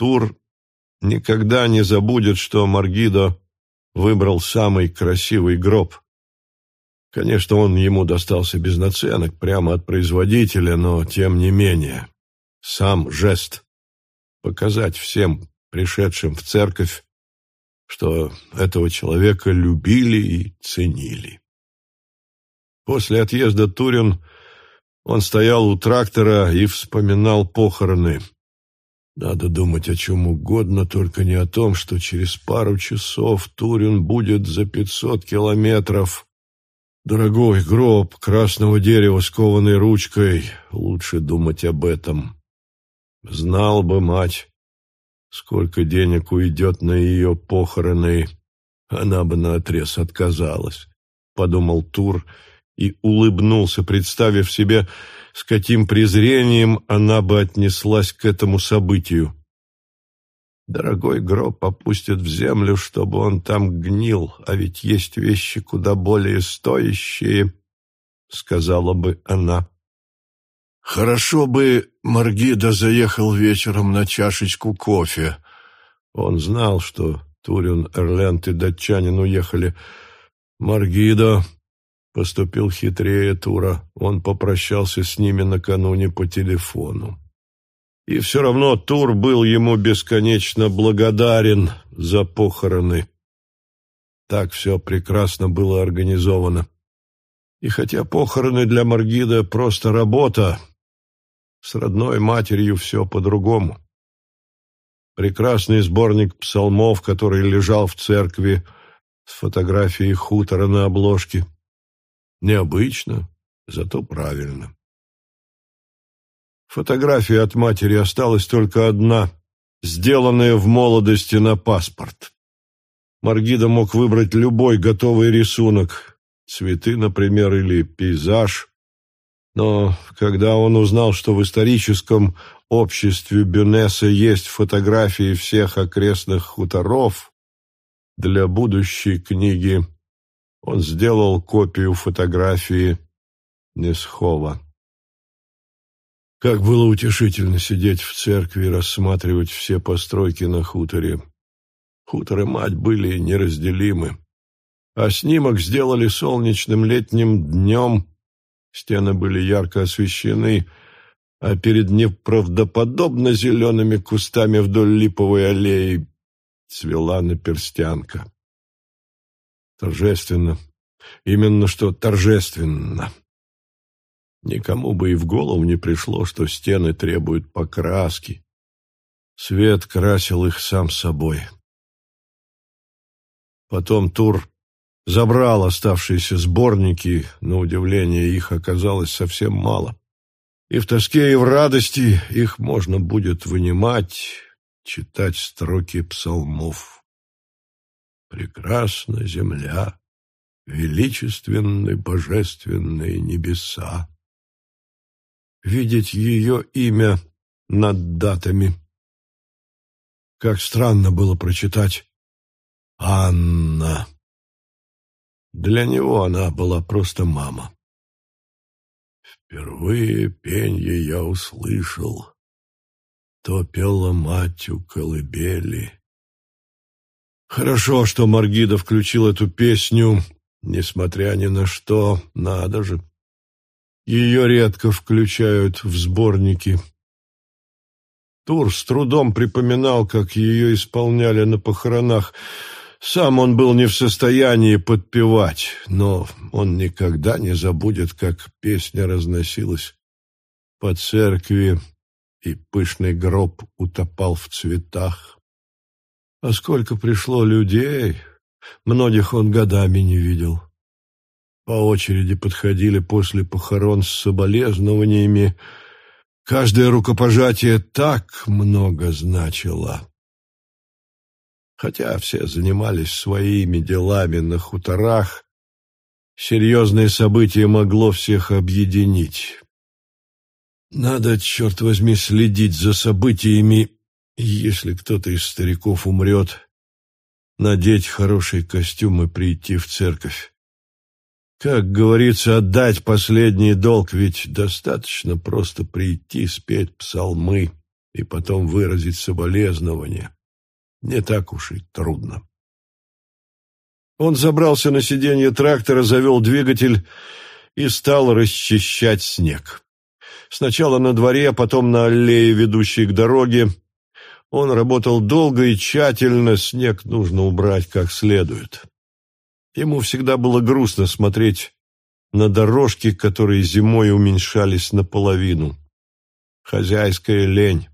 Тур никогда не забудет, что Маргидо выбрал самый красивый гроб. Конечно, он ему достался без наценок, прямо от производителя, но тем не менее. Сам жест показать всем пришедшим в церковь, что этого человека любили и ценили. После отъезда Турин он стоял у трактора и вспоминал похороны. Надо думать о чем угодно, только не о том, что через пару часов Турин будет за пятьсот километров. Дорогой гроб красного дерева с кованой ручкой, лучше думать об этом. Знал бы мать, сколько денег уйдет на ее похороны, она бы наотрез отказалась, — подумал Тур и улыбнулся, представив себе, с каким презрением она бы отнеслась к этому событию. Дорогой гроб опустят в землю, чтобы он там гнил, а ведь есть вещи куда более стоящие, — сказала бы она. Хорошо бы Маргида заехал вечером на чашечку кофе. Он знал, что Турин, Эрленд и датчанин уехали. Маргида поступил хитрее Тура. Он попрощался с ними накануне по телефону. И все равно Тур был ему бесконечно благодарен за похороны. Так все прекрасно было организовано. И хотя похороны для Маргида просто работа, с родной матерью все по-другому. Прекрасный сборник псалмов, который лежал в церкви с фотографией хутора на обложке. Необычно, зато правильно. Фотография от матери осталась только одна, сделанная в молодости на паспорт. Маргида мог выбрать любой готовый рисунок, цветы, например, или пейзаж, но когда он узнал, что в историческом обществе Бюнеса есть фотографии всех окрестных хуторов, для будущей книги он сделал копию фотографии Несхова. Как было утешительно сидеть в церкви и рассматривать все постройки на хуторе. Хутор и мать были неразделимы. А снимок сделали солнечным летним днем Стены были ярко освещены, а перед неправдоподобно зелеными кустами вдоль липовой аллеи цвела наперстянка. Торжественно. Именно что торжественно. Никому бы и в голову не пришло, что стены требуют покраски. Свет красил их сам собой. Потом Тур забрал оставшиеся сборники, на удивление их оказалось совсем мало. И в тоске, и в радости их можно будет вынимать, читать строки псалмов. Прекрасна земля, величественны божественные небеса. Видеть ее имя над датами. Как странно было прочитать «Анна». Для него она была просто мама. Впервые пенье я услышал. То пела мать у колыбели. Хорошо, что Маргида включил эту песню, несмотря ни на что, надо же. Ее редко включают в сборники. Тур с трудом припоминал, как ее исполняли на похоронах. Сам он был не в состоянии подпевать, но он никогда не забудет, как песня разносилась по церкви, и пышный гроб утопал в цветах. А сколько пришло людей, многих он годами не видел. По очереди подходили после похорон с соболезнованиями. Каждое рукопожатие так много значило. Хотя все занимались своими делами на хуторах, серьезное событие могло всех объединить. Надо, черт возьми, следить за событиями, если кто-то из стариков умрет, надеть хороший костюм и прийти в церковь. Как говорится, отдать последний долг, ведь достаточно просто прийти спеть псалмы. и потом выразить соболезнование не так уж и трудно. Он забрался на сиденье трактора, завел двигатель и стал расчищать снег. Сначала на дворе, а потом на аллее, ведущей к дороге. Он работал долго и тщательно, снег нужно убрать как следует. Ему всегда было грустно смотреть на дорожки, которые зимой уменьшались наполовину. Хозяйская лень.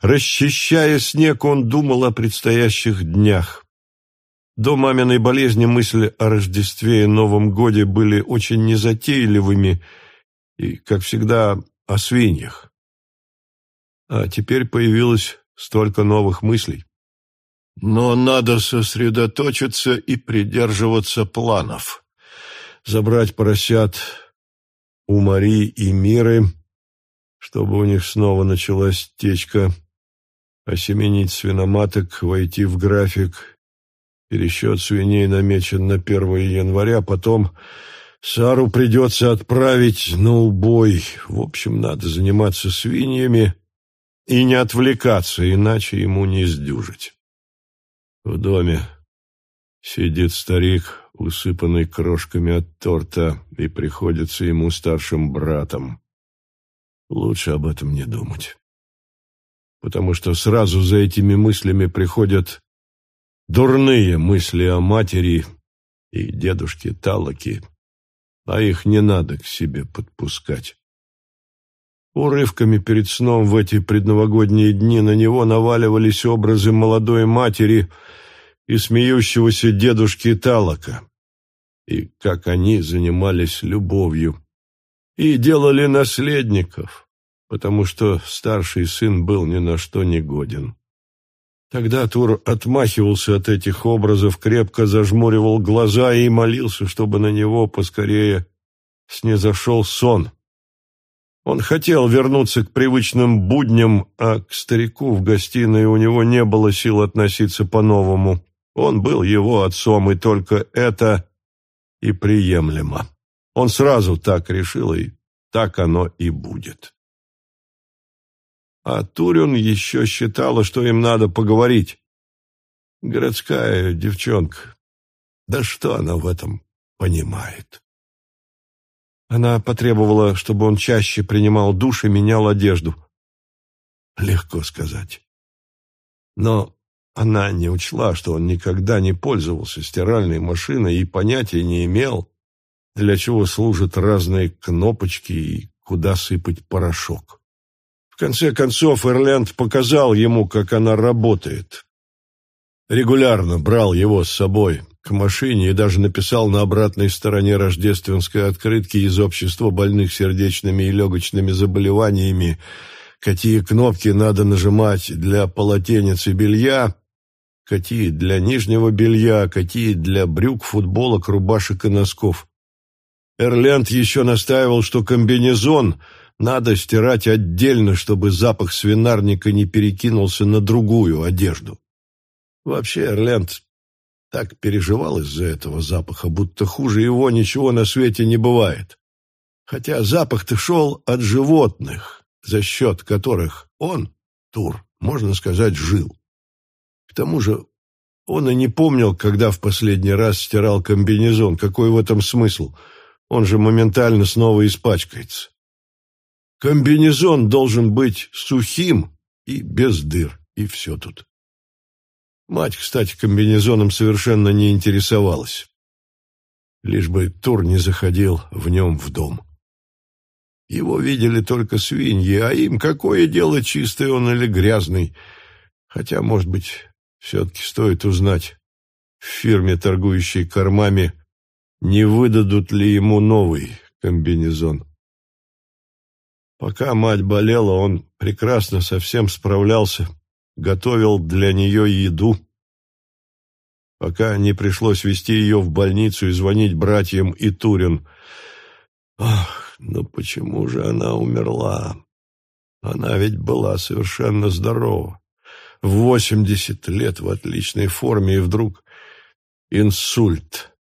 Расчищая снег, он думал о предстоящих днях. До маминой болезни мысли о Рождестве и Новом Годе были очень незатейливыми и, как всегда, о свиньях. А теперь появилось столько новых мыслей. Но надо сосредоточиться и придерживаться планов. Забрать поросят у Мари и Миры, чтобы у них снова началась течка, осеменить свиноматок, войти в график. Пересчет свиней намечен на 1 января, потом Сару придется отправить на убой. В общем, надо заниматься свиньями и не отвлекаться, иначе ему не сдюжить. В доме сидит старик, усыпанный крошками от торта, и приходится ему старшим братом. Лучше об этом не думать. Потому что сразу за этими мыслями приходят дурные мысли о матери и дедушке Талаки, а их не надо к себе подпускать. Урывками перед сном в эти предновогодние дни на него наваливались образы молодой матери и смеющегося дедушки Талака, и как они занимались любовью, и делали наследников, потому что старший сын был ни на что не годен. Тогда Тур отмахивался от этих образов, крепко зажмуривал глаза и молился, чтобы на него поскорее снизошел сон. Он хотел вернуться к привычным будням, а к старику в гостиной у него не было сил относиться по-новому. Он был его отцом, и только это и приемлемо. Он сразу так решил, и так оно и будет. А Турин еще считала, что им надо поговорить. Городская девчонка. Да что она в этом понимает? Она потребовала, чтобы он чаще принимал душ и менял одежду. Легко сказать. Но она не учла, что он никогда не пользовался стиральной машиной и понятия не имел, для чего служат разные кнопочки и куда сыпать порошок. В конце концов, Эрленд показал ему, как она работает. Регулярно брал его с собой, к машине и даже написал на обратной стороне рождественской открытки из общества больных сердечными и легочными заболеваниями, какие кнопки надо нажимать для полотенец и белья, какие для нижнего белья, какие для брюк, футболок, рубашек и носков. Эрленд еще настаивал, что комбинезон надо стирать отдельно, чтобы запах свинарника не перекинулся на другую одежду. Вообще Эрленд так переживал из-за этого запаха, будто хуже его ничего на свете не бывает. Хотя запах-то шел от животных, за счет которых он, Тур, можно сказать, жил. К тому же он и не помнил, когда в последний раз стирал комбинезон. Какой в этом смысл? Он же моментально снова испачкается. Комбинезон должен быть сухим и без дыр, и все тут. Мать, кстати, комбинезоном совершенно не интересовалась. Лишь бы Тур не заходил в нем в дом. Его видели только свиньи, а им какое дело, чистый он или грязный. Хотя, может быть, все-таки стоит узнать в фирме, торгующей кормами, не выдадут ли ему новый комбинезон. Пока мать болела, он прекрасно со всем справлялся, готовил для нее еду, пока не пришлось вести ее в больницу и звонить братьям и Турин. Ах, ну почему же она умерла? Она ведь была совершенно здорова. В восемьдесят лет в отличной форме, и вдруг инсульт.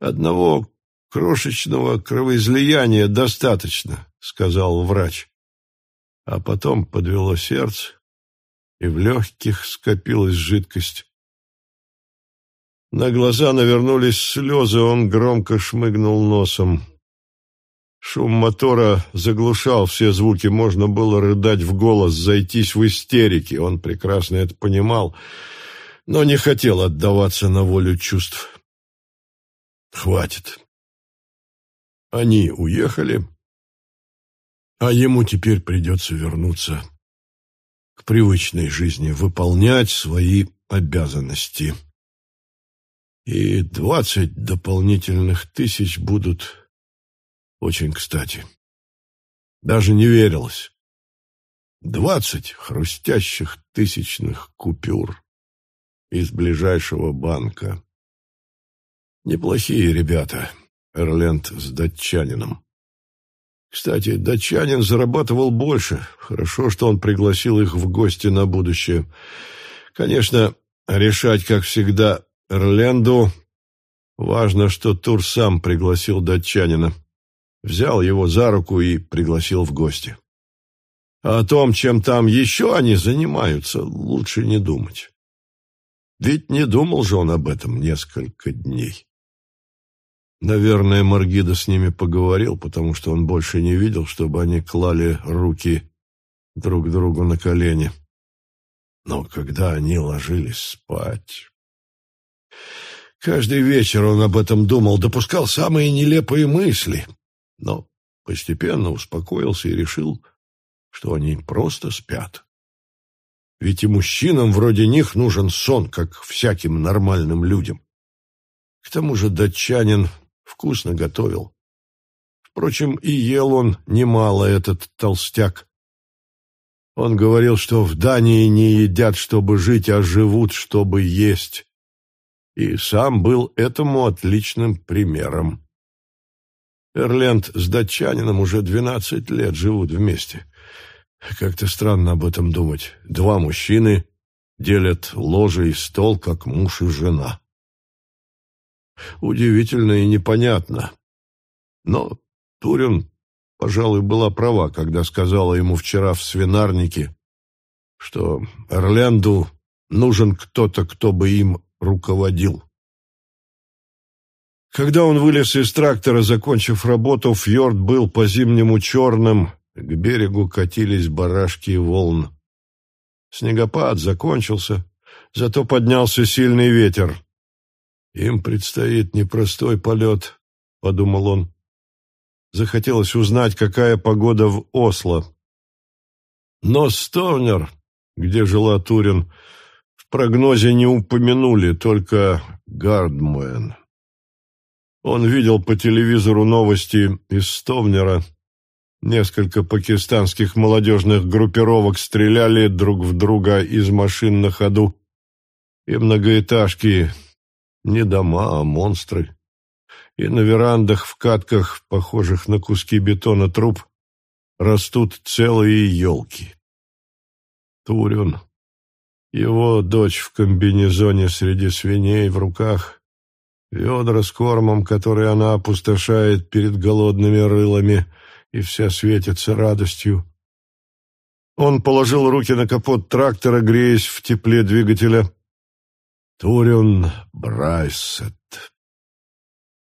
Одного крошечного кровоизлияния достаточно, сказал врач. а потом подвело сердце, и в легких скопилась жидкость. На глаза навернулись слезы, он громко шмыгнул носом. Шум мотора заглушал все звуки, можно было рыдать в голос, зайтись в истерике. Он прекрасно это понимал, но не хотел отдаваться на волю чувств. Хватит. Они уехали, а ему теперь придется вернуться привычной жизни, выполнять свои обязанности. И двадцать дополнительных тысяч будут очень кстати. Даже не верилось. Двадцать хрустящих тысячных купюр из ближайшего банка. Неплохие ребята, Эрленд с датчанином. Кстати, датчанин зарабатывал больше. Хорошо, что он пригласил их в гости на будущее. Конечно, решать, как всегда, Эрленду. Важно, что Тур сам пригласил датчанина. Взял его за руку и пригласил в гости. А о том, чем там еще они занимаются, лучше не думать. Ведь не думал же он об этом несколько дней. Наверное, Маргида с ними поговорил, потому что он больше не видел, чтобы они клали руки друг другу на колени. Но когда они ложились спать... Каждый вечер он об этом думал, допускал самые нелепые мысли, но постепенно успокоился и решил, что они просто спят. Ведь и мужчинам вроде них нужен сон, как всяким нормальным людям. К тому же датчанин вкусно готовил. Впрочем, и ел он немало этот толстяк. Он говорил, что в Дании не едят, чтобы жить, а живут, чтобы есть. И сам был этому отличным примером. Эрленд с датчанином уже двенадцать лет живут вместе. Как-то странно об этом думать. Два мужчины делят ложе и стол, как муж и жена. Удивительно и непонятно. Но Турин, пожалуй, была права, когда сказала ему вчера в свинарнике, что Эрленду нужен кто-то, кто бы им руководил. Когда он вылез из трактора, закончив работу, фьорд был по-зимнему черным, к берегу катились барашки волн. Снегопад закончился, зато поднялся сильный ветер. «Им предстоит непростой полет», — подумал он. Захотелось узнать, какая погода в Осло. Но Стовнер, где жила Турин, в прогнозе не упомянули, только Гардмуэн. Он видел по телевизору новости из Стовнера. Несколько пакистанских молодежных группировок стреляли друг в друга из машин на ходу. И многоэтажки, не дома, а монстры. И на верандах в катках, похожих на куски бетона труб, растут целые елки. Турин, его дочь в комбинезоне среди свиней в руках, Ведра с кормом, который она опустошает перед голодными рылами, и вся светится радостью. Он положил руки на капот трактора, греясь в тепле двигателя. Турин Брайсет,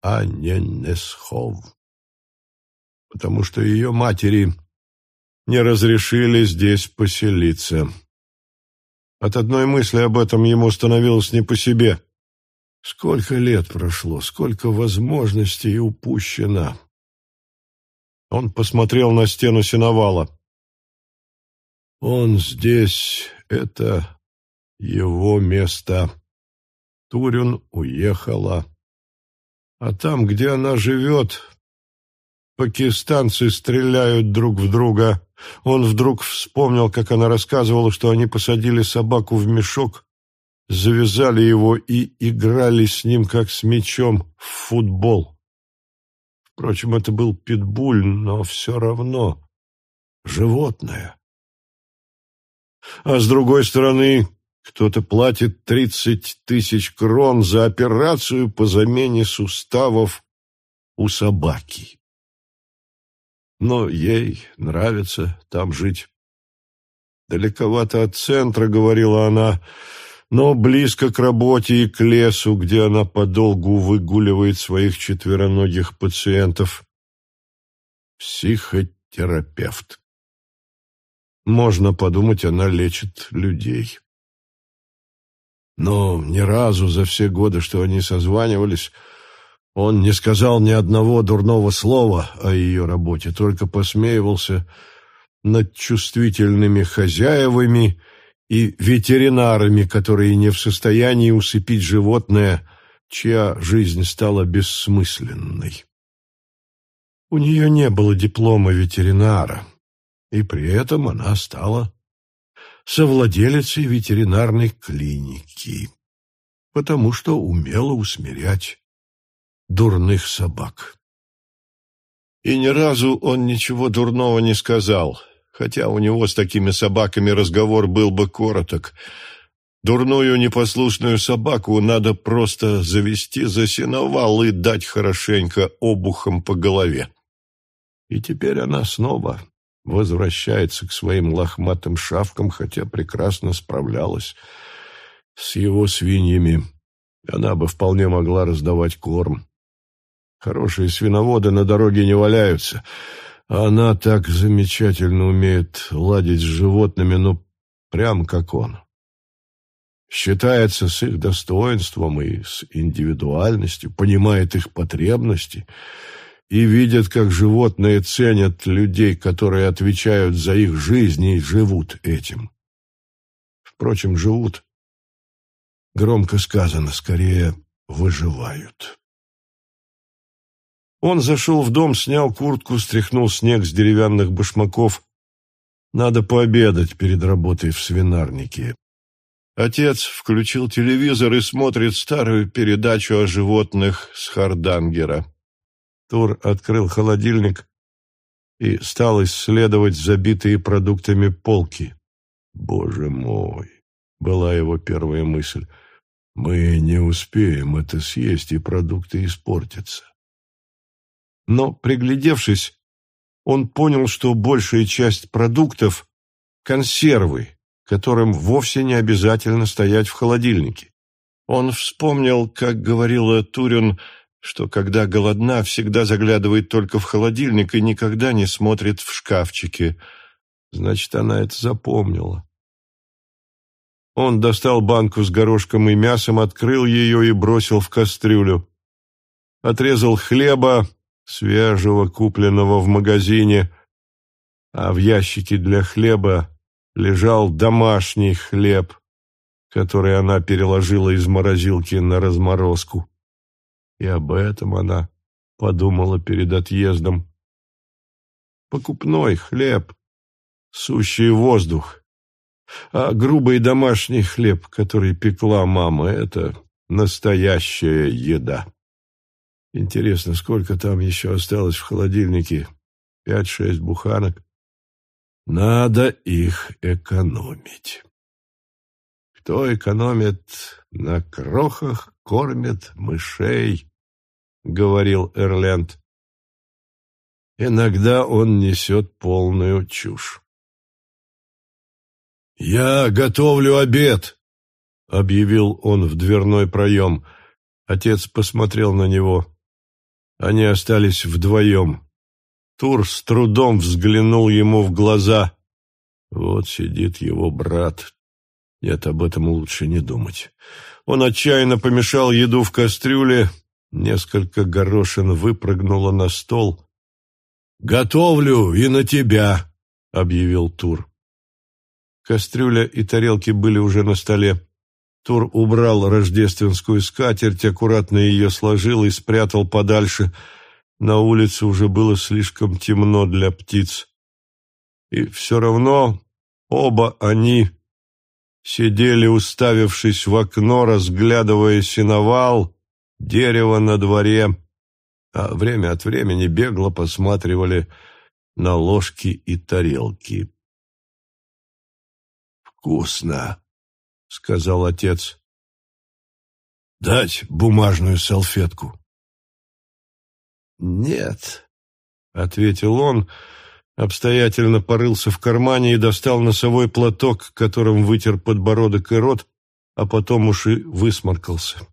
а не Несхов. Потому что ее матери не разрешили здесь поселиться. От одной мысли об этом ему становилось не по себе. Сколько лет прошло, сколько возможностей упущено. Он посмотрел на стену сеновала. Он здесь, это его место. Турин уехала. А там, где она живет, пакистанцы стреляют друг в друга. Он вдруг вспомнил, как она рассказывала, что они посадили собаку в мешок завязали его и играли с ним, как с мячом, в футбол. Впрочем, это был питбуль, но все равно животное. А с другой стороны, кто-то платит тридцать тысяч крон за операцию по замене суставов у собаки. Но ей нравится там жить. Далековато от центра, говорила она, но близко к работе и к лесу, где она подолгу выгуливает своих четвероногих пациентов. Психотерапевт. Можно подумать, она лечит людей. Но ни разу за все годы, что они созванивались, он не сказал ни одного дурного слова о ее работе, только посмеивался над чувствительными хозяевами и ветеринарами, которые не в состоянии усыпить животное, чья жизнь стала бессмысленной. У нее не было диплома ветеринара, и при этом она стала совладелицей ветеринарной клиники, потому что умела усмирять дурных собак. И ни разу он ничего дурного не сказал, хотя у него с такими собаками разговор был бы короток. Дурную непослушную собаку надо просто завести за сеновал и дать хорошенько обухом по голове. И теперь она снова возвращается к своим лохматым шавкам, хотя прекрасно справлялась с его свиньями. Она бы вполне могла раздавать корм. Хорошие свиноводы на дороге не валяются, она так замечательно умеет ладить с животными, ну, прям как он. Считается с их достоинством и с индивидуальностью, понимает их потребности — и видят, как животные ценят людей, которые отвечают за их жизни и живут этим. Впрочем, живут, громко сказано, скорее выживают. Он зашел в дом, снял куртку, стряхнул снег с деревянных башмаков. Надо пообедать перед работой в свинарнике. Отец включил телевизор и смотрит старую передачу о животных с Хардангера. Тур открыл холодильник и стал исследовать забитые продуктами полки. «Боже мой!» — была его первая мысль. «Мы не успеем это съесть, и продукты испортятся». Но, приглядевшись, он понял, что большая часть продуктов — консервы, которым вовсе не обязательно стоять в холодильнике. Он вспомнил, как говорила Турин, что когда голодна, всегда заглядывает только в холодильник и никогда не смотрит в шкафчики. Значит, она это запомнила. Он достал банку с горошком и мясом, открыл ее и бросил в кастрюлю. Отрезал хлеба, свежего, купленного в магазине, а в ящике для хлеба лежал домашний хлеб, который она переложила из морозилки на разморозку. И об этом она подумала перед отъездом. Покупной хлеб, сущий воздух, а грубый домашний хлеб, который пекла мама, это настоящая еда. Интересно, сколько там еще осталось в холодильнике? Пять-шесть буханок. Надо их экономить. Кто экономит на крохах, кормит мышей, — говорил Эрленд. Иногда он несет полную чушь. «Я готовлю обед», — объявил он в дверной проем. Отец посмотрел на него. Они остались вдвоем. Тур с трудом взглянул ему в глаза. Вот сидит его брат. Нет, об этом лучше не думать. Он отчаянно помешал еду в кастрюле, несколько горошин выпрыгнуло на стол. «Готовлю и на тебя», — объявил Тур. Кастрюля и тарелки были уже на столе. Тур убрал рождественскую скатерть, аккуратно ее сложил и спрятал подальше. На улице уже было слишком темно для птиц. И все равно оба они сидели, уставившись в окно, разглядывая сеновал, дерево на дворе, а время от времени бегло посматривали на ложки и тарелки. «Вкусно!» — сказал отец. «Дать бумажную салфетку?» «Нет», — ответил он, обстоятельно порылся в кармане и достал носовой платок, которым вытер подбородок и рот, а потом уж и высморкался.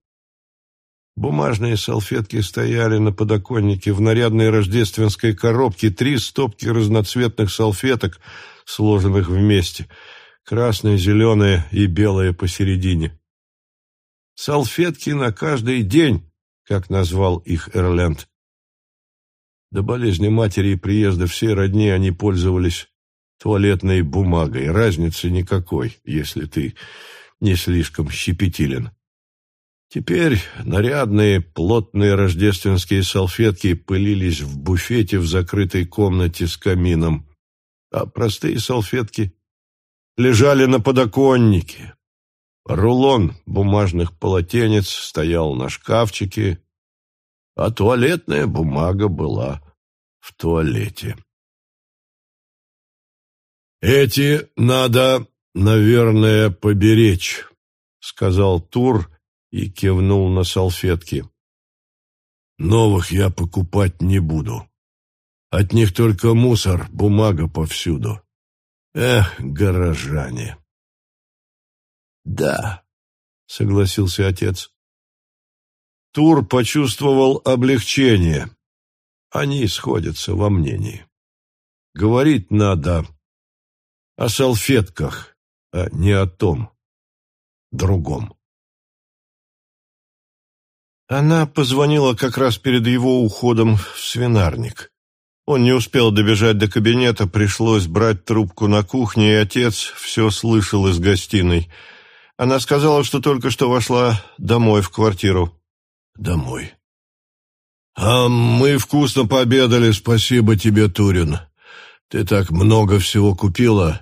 Бумажные салфетки стояли на подоконнике в нарядной рождественской коробке, три стопки разноцветных салфеток, сложенных вместе, красная, зеленая и белая посередине. «Салфетки на каждый день», как назвал их Эрленд. До болезни матери и приезда всей родни они пользовались туалетной бумагой. Разницы никакой, если ты не слишком щепетилен. Теперь нарядные, плотные рождественские салфетки пылились в буфете в закрытой комнате с камином, а простые салфетки лежали на подоконнике. Рулон бумажных полотенец стоял на шкафчике, а туалетная бумага была в туалете. «Эти надо, наверное, поберечь», — сказал Тур, — и кивнул на салфетки. «Новых я покупать не буду. От них только мусор, бумага повсюду. Эх, горожане!» «Да», — согласился отец. Тур почувствовал облегчение. Они сходятся во мнении. Говорить надо о салфетках, а не о том, другом. Она позвонила как раз перед его уходом в свинарник. Он не успел добежать до кабинета, пришлось брать трубку на кухне, и отец все слышал из гостиной. Она сказала, что только что вошла домой в квартиру. Домой. «А мы вкусно пообедали, спасибо тебе, Турин. Ты так много всего купила».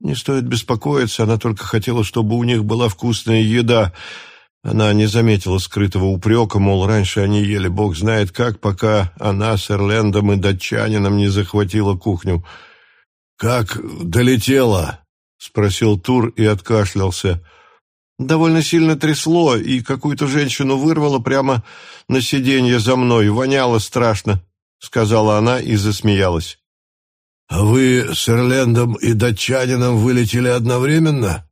«Не стоит беспокоиться, она только хотела, чтобы у них была вкусная еда». Она не заметила скрытого упрека, мол, раньше они ели бог знает как, пока она с Эрлендом и датчанином не захватила кухню. «Как долетела?» — спросил Тур и откашлялся. «Довольно сильно трясло, и какую-то женщину вырвало прямо на сиденье за мной. Воняло страшно», — сказала она и засмеялась. «А вы с Эрлендом и датчанином вылетели одновременно?»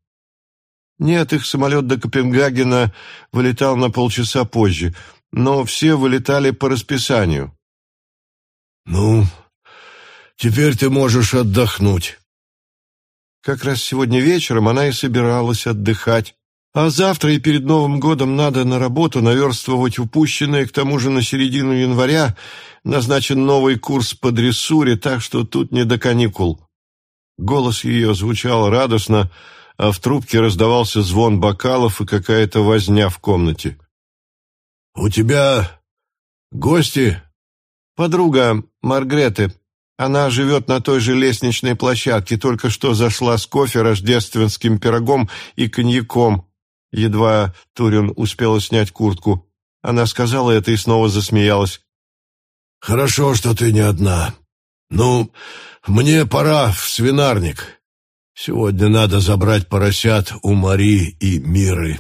Нет, их самолет до Копенгагена вылетал на полчаса позже, но все вылетали по расписанию. Ну, теперь ты можешь отдохнуть. Как раз сегодня вечером она и собиралась отдыхать. А завтра и перед Новым годом надо на работу наверстывать упущенное, к тому же на середину января назначен новый курс по дрессуре, так что тут не до каникул. Голос ее звучал радостно, а в трубке раздавался звон бокалов и какая-то возня в комнате. «У тебя гости?» «Подруга Маргреты. Она живет на той же лестничной площадке, только что зашла с кофе, рождественским пирогом и коньяком». Едва Турин успела снять куртку. Она сказала это и снова засмеялась. «Хорошо, что ты не одна. Ну, мне пора в свинарник. Сегодня надо забрать поросят у Мари и Миры.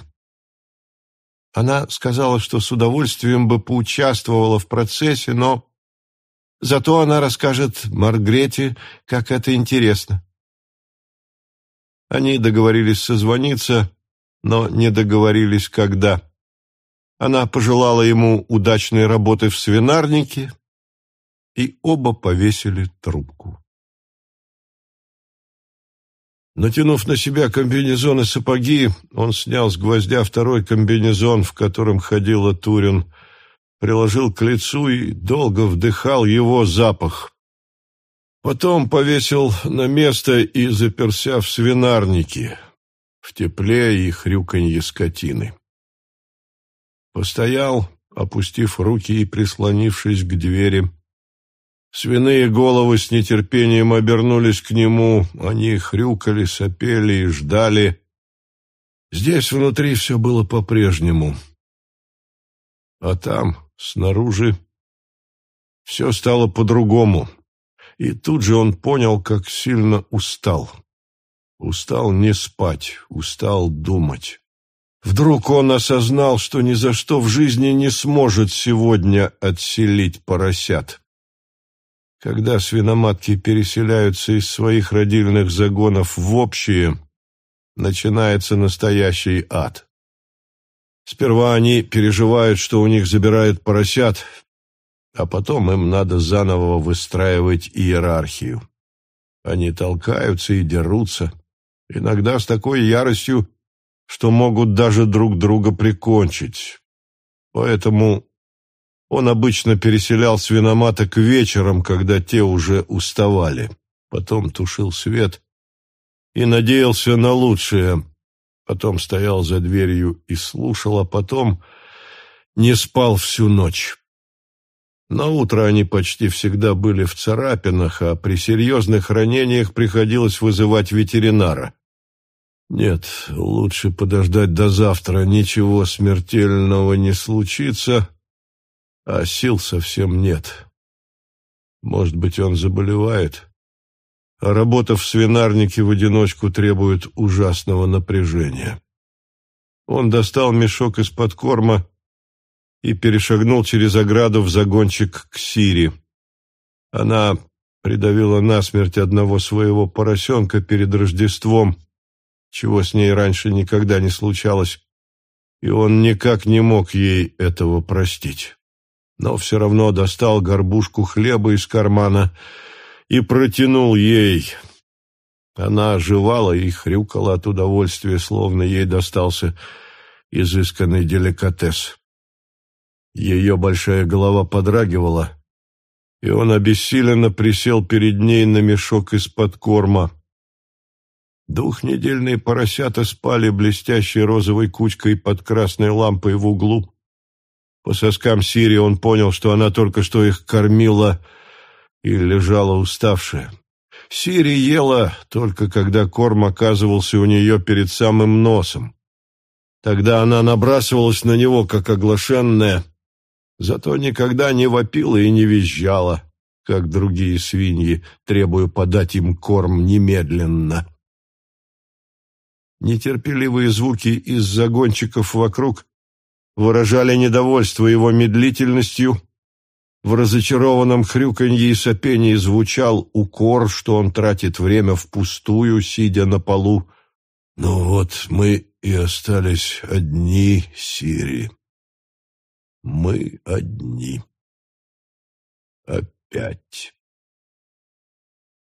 Она сказала, что с удовольствием бы поучаствовала в процессе, но зато она расскажет Маргрете, как это интересно. Они договорились созвониться, но не договорились, когда. Она пожелала ему удачной работы в свинарнике, и оба повесили трубку. Натянув на себя комбинезон и сапоги, он снял с гвоздя второй комбинезон, в котором ходила Турин, приложил к лицу и долго вдыхал его запах. Потом повесил на место и заперся в свинарнике, в тепле и хрюканье скотины. Постоял, опустив руки и прислонившись к двери, Свиные головы с нетерпением обернулись к нему, они хрюкали, сопели и ждали. Здесь внутри все было по-прежнему. А там, снаружи, все стало по-другому. И тут же он понял, как сильно устал. Устал не спать, устал думать. Вдруг он осознал, что ни за что в жизни не сможет сегодня отселить поросят. Когда свиноматки переселяются из своих родильных загонов в общие, начинается настоящий ад. Сперва они переживают, что у них забирают поросят, а потом им надо заново выстраивать иерархию. Они толкаются и дерутся, иногда с такой яростью, что могут даже друг друга прикончить. Поэтому он обычно переселял свиноматок вечером, когда те уже уставали. Потом тушил свет и надеялся на лучшее. Потом стоял за дверью и слушал, а потом не спал всю ночь. На утро они почти всегда были в царапинах, а при серьезных ранениях приходилось вызывать ветеринара. Нет, лучше подождать до завтра, ничего смертельного не случится, а сил совсем нет. Может быть, он заболевает? А работа в свинарнике в одиночку требует ужасного напряжения. Он достал мешок из-под корма и перешагнул через ограду в загончик к Сири. Она придавила насмерть одного своего поросенка перед Рождеством, чего с ней раньше никогда не случалось, и он никак не мог ей этого простить. Но все равно достал горбушку хлеба из кармана и протянул ей. Она оживала и хрюкала от удовольствия, словно ей достался изысканный деликатес. Ее большая голова подрагивала, и он обессиленно присел перед ней на мешок из-под корма. Двухнедельные поросята спали блестящей розовой кучкой под красной лампой в углу. По соскам Сири он понял, что она только что их кормила и лежала уставшая. Сири ела только когда корм оказывался у нее перед самым носом. Тогда она набрасывалась на него, как оглашенная, зато никогда не вопила и не визжала, как другие свиньи, требуя подать им корм немедленно. Нетерпеливые звуки из загончиков вокруг выражали недовольство его медлительностью. В разочарованном хрюканье и сопении звучал укор, что он тратит время впустую, сидя на полу. «Ну вот мы и остались одни, Сири. Мы одни. Опять».